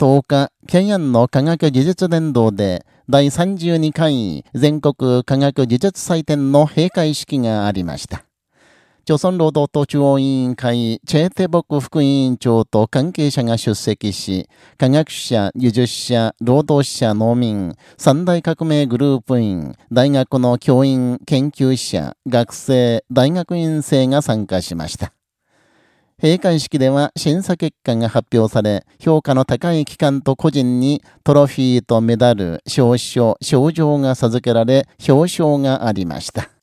10日、平安の科学技術伝道で第32回全国科学技術祭典の閉会式がありました。朝鮮労働党中央委員会、チェーテボク副委員長と関係者が出席し、科学者、技術者、労働者、農民、三大革命グループ員、大学の教員、研究者、学生、大学院生が参加しました。閉会式では審査結果が発表され、評価の高い機関と個人にトロフィーとメダル、賞書、賞状が授けられ、表彰がありました。